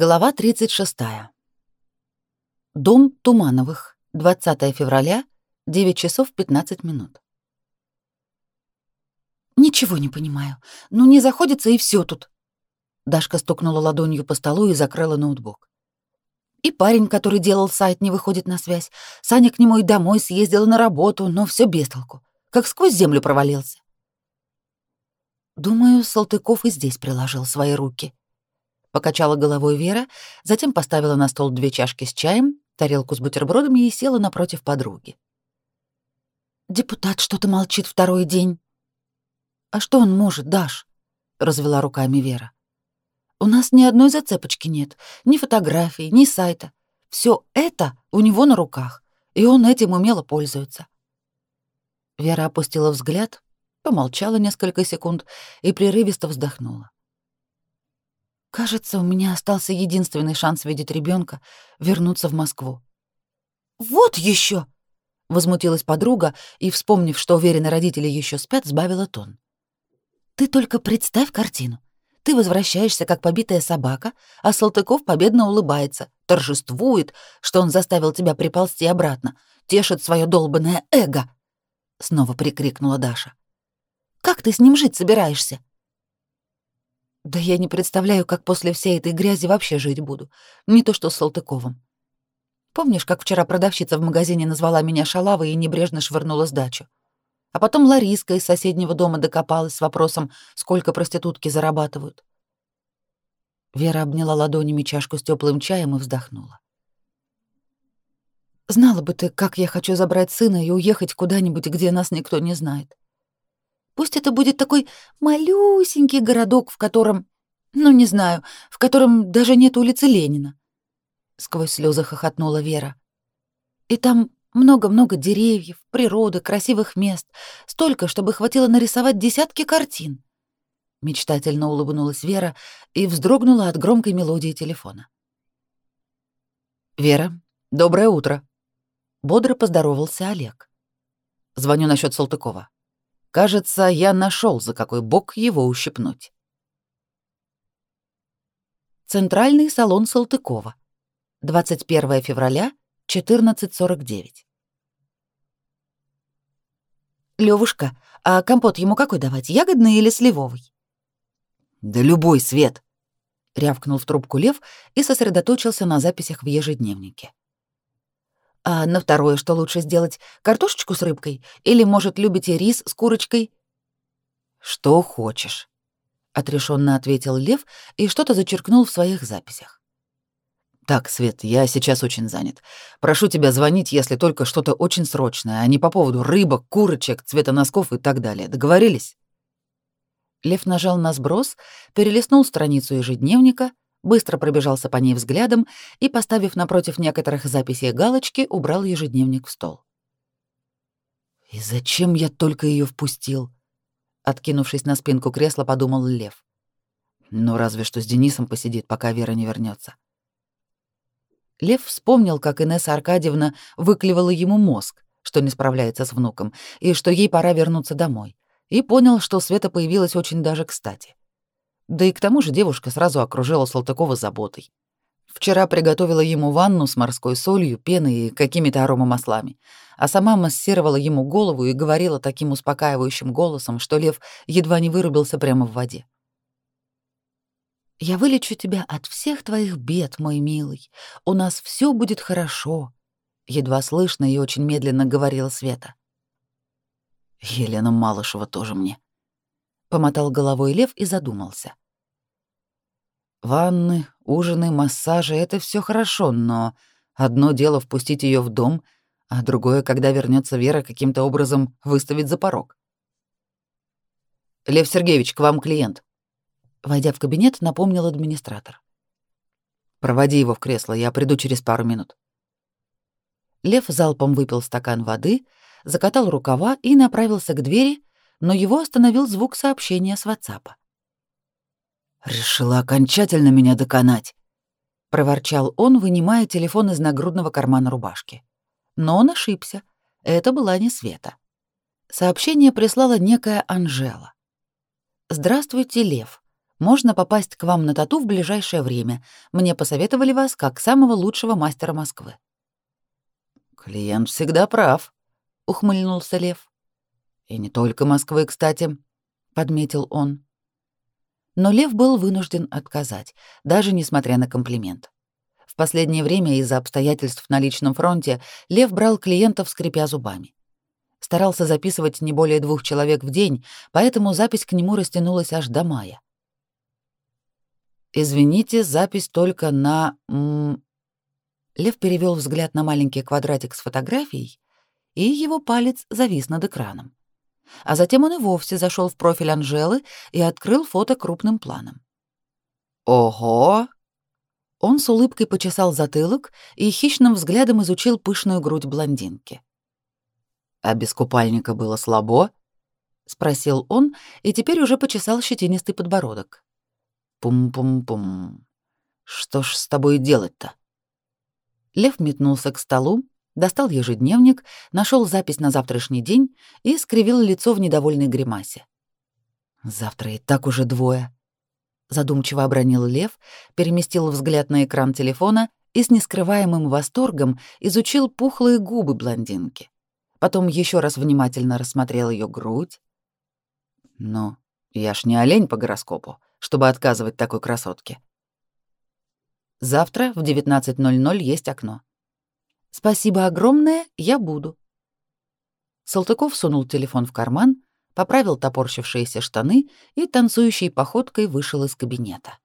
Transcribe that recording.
Глава 36. Дом Тумановых. 20 февраля, 9 часов 15 минут. Ничего не понимаю. Ну не заходится и все тут. Дашка стукнула ладонью по столу и закрыла ноутбук. И парень, который делал сайт, не выходит на связь. Саня к нему и домой съездила на работу, но все без толку. Как сквозь землю провалился. Думаю, Салтыков и здесь приложил свои руки. Покачала головой Вера, затем поставила на стол две чашки с чаем, тарелку с бутербродами и села напротив подруги. «Депутат что-то молчит второй день». «А что он может, Даш?» — развела руками Вера. «У нас ни одной зацепочки нет, ни фотографий, ни сайта. Все это у него на руках, и он этим умело пользуется». Вера опустила взгляд, помолчала несколько секунд и прерывисто вздохнула. Кажется, у меня остался единственный шанс видеть ребенка, вернуться в Москву. Вот еще! возмутилась подруга и, вспомнив, что уверены родители еще спят, сбавила тон. Ты только представь картину. Ты возвращаешься, как побитая собака, а Салтыков победно улыбается, торжествует, что он заставил тебя приползти обратно, тешит свое долбанное эго. Снова прикрикнула Даша. Как ты с ним жить собираешься? Да я не представляю, как после всей этой грязи вообще жить буду. Не то что с Салтыковым. Помнишь, как вчера продавщица в магазине назвала меня шалавой и небрежно швырнула сдачу? А потом Лариска из соседнего дома докопалась с вопросом, сколько проститутки зарабатывают. Вера обняла ладонями чашку с теплым чаем и вздохнула. Знала бы ты, как я хочу забрать сына и уехать куда-нибудь, где нас никто не знает. Пусть это будет такой малюсенький городок, в котором, ну не знаю, в котором даже нет улицы Ленина. Сквозь слезы хохотнула Вера. И там много-много деревьев, природы, красивых мест, столько, чтобы хватило нарисовать десятки картин. Мечтательно улыбнулась Вера и вздрогнула от громкой мелодии телефона. «Вера, доброе утро!» Бодро поздоровался Олег. «Звоню насчет Салтыкова. Кажется, я нашел, за какой бок его ущипнуть. Центральный салон Салтыкова. 21 февраля, 14.49. Левушка, а компот ему какой давать, ягодный или сливовый? Да любой свет, рявкнул в трубку Лев и сосредоточился на записях в ежедневнике. А на второе что лучше сделать? Картошечку с рыбкой? Или, может, любите рис с курочкой? Что хочешь, отрешенно ответил Лев и что-то зачеркнул в своих записях. Так, Свет, я сейчас очень занят. Прошу тебя звонить, если только что-то очень срочное, а не по поводу рыбок, курочек, цвета носков и так далее. Договорились? Лев нажал на сброс, перелистнул страницу ежедневника — быстро пробежался по ней взглядом и, поставив напротив некоторых записей галочки, убрал ежедневник в стол. «И зачем я только ее впустил?» Откинувшись на спинку кресла, подумал Лев. «Ну, разве что с Денисом посидит, пока Вера не вернется. Лев вспомнил, как Инесса Аркадьевна выклевала ему мозг, что не справляется с внуком, и что ей пора вернуться домой, и понял, что Света появилась очень даже кстати. Да и к тому же девушка сразу окружила Салтыкова заботой. Вчера приготовила ему ванну с морской солью, пеной и какими-то аромамаслами, а сама массировала ему голову и говорила таким успокаивающим голосом, что лев едва не вырубился прямо в воде. «Я вылечу тебя от всех твоих бед, мой милый. У нас все будет хорошо», — едва слышно и очень медленно говорила Света. «Елена Малышева тоже мне», Помотал головой лев и задумался. Ванны, ужины, массажи — это все хорошо, но одно дело впустить ее в дом, а другое, когда вернется Вера, каким-то образом выставить за порог. «Лев Сергеевич, к вам клиент». Войдя в кабинет, напомнил администратор. «Проводи его в кресло, я приду через пару минут». Лев залпом выпил стакан воды, закатал рукава и направился к двери, но его остановил звук сообщения с WhatsApp. «Решила окончательно меня доконать», — проворчал он, вынимая телефон из нагрудного кармана рубашки. Но он ошибся. Это была не Света. Сообщение прислала некая Анжела. «Здравствуйте, Лев. Можно попасть к вам на тату в ближайшее время. Мне посоветовали вас как самого лучшего мастера Москвы. Клиент всегда прав, ухмыльнулся Лев. И не только Москвы, кстати, подметил он. Но Лев был вынужден отказать, даже несмотря на комплимент. В последнее время из-за обстоятельств на личном фронте Лев брал клиентов, скрипя зубами. Старался записывать не более двух человек в день, поэтому запись к нему растянулась аж до мая. «Извините, запись только на...» Лев перевел взгляд на маленький квадратик с фотографией, и его палец завис над экраном. А затем он и вовсе зашел в профиль Анжелы и открыл фото крупным планом. «Ого!» Он с улыбкой почесал затылок и хищным взглядом изучил пышную грудь блондинки. «А без купальника было слабо?» — спросил он и теперь уже почесал щетинистый подбородок. «Пум-пум-пум. Что ж с тобой делать-то?» Лев метнулся к столу, достал ежедневник, нашел запись на завтрашний день и скривил лицо в недовольной гримасе. «Завтра и так уже двое», — задумчиво обронил Лев, переместил взгляд на экран телефона и с нескрываемым восторгом изучил пухлые губы блондинки. Потом еще раз внимательно рассмотрел ее грудь. «Ну, я ж не олень по гороскопу, чтобы отказывать такой красотке», Завтра в 19.00 есть окно. Спасибо огромное, я буду. Салтыков сунул телефон в карман, поправил топорщившиеся штаны и танцующей походкой вышел из кабинета.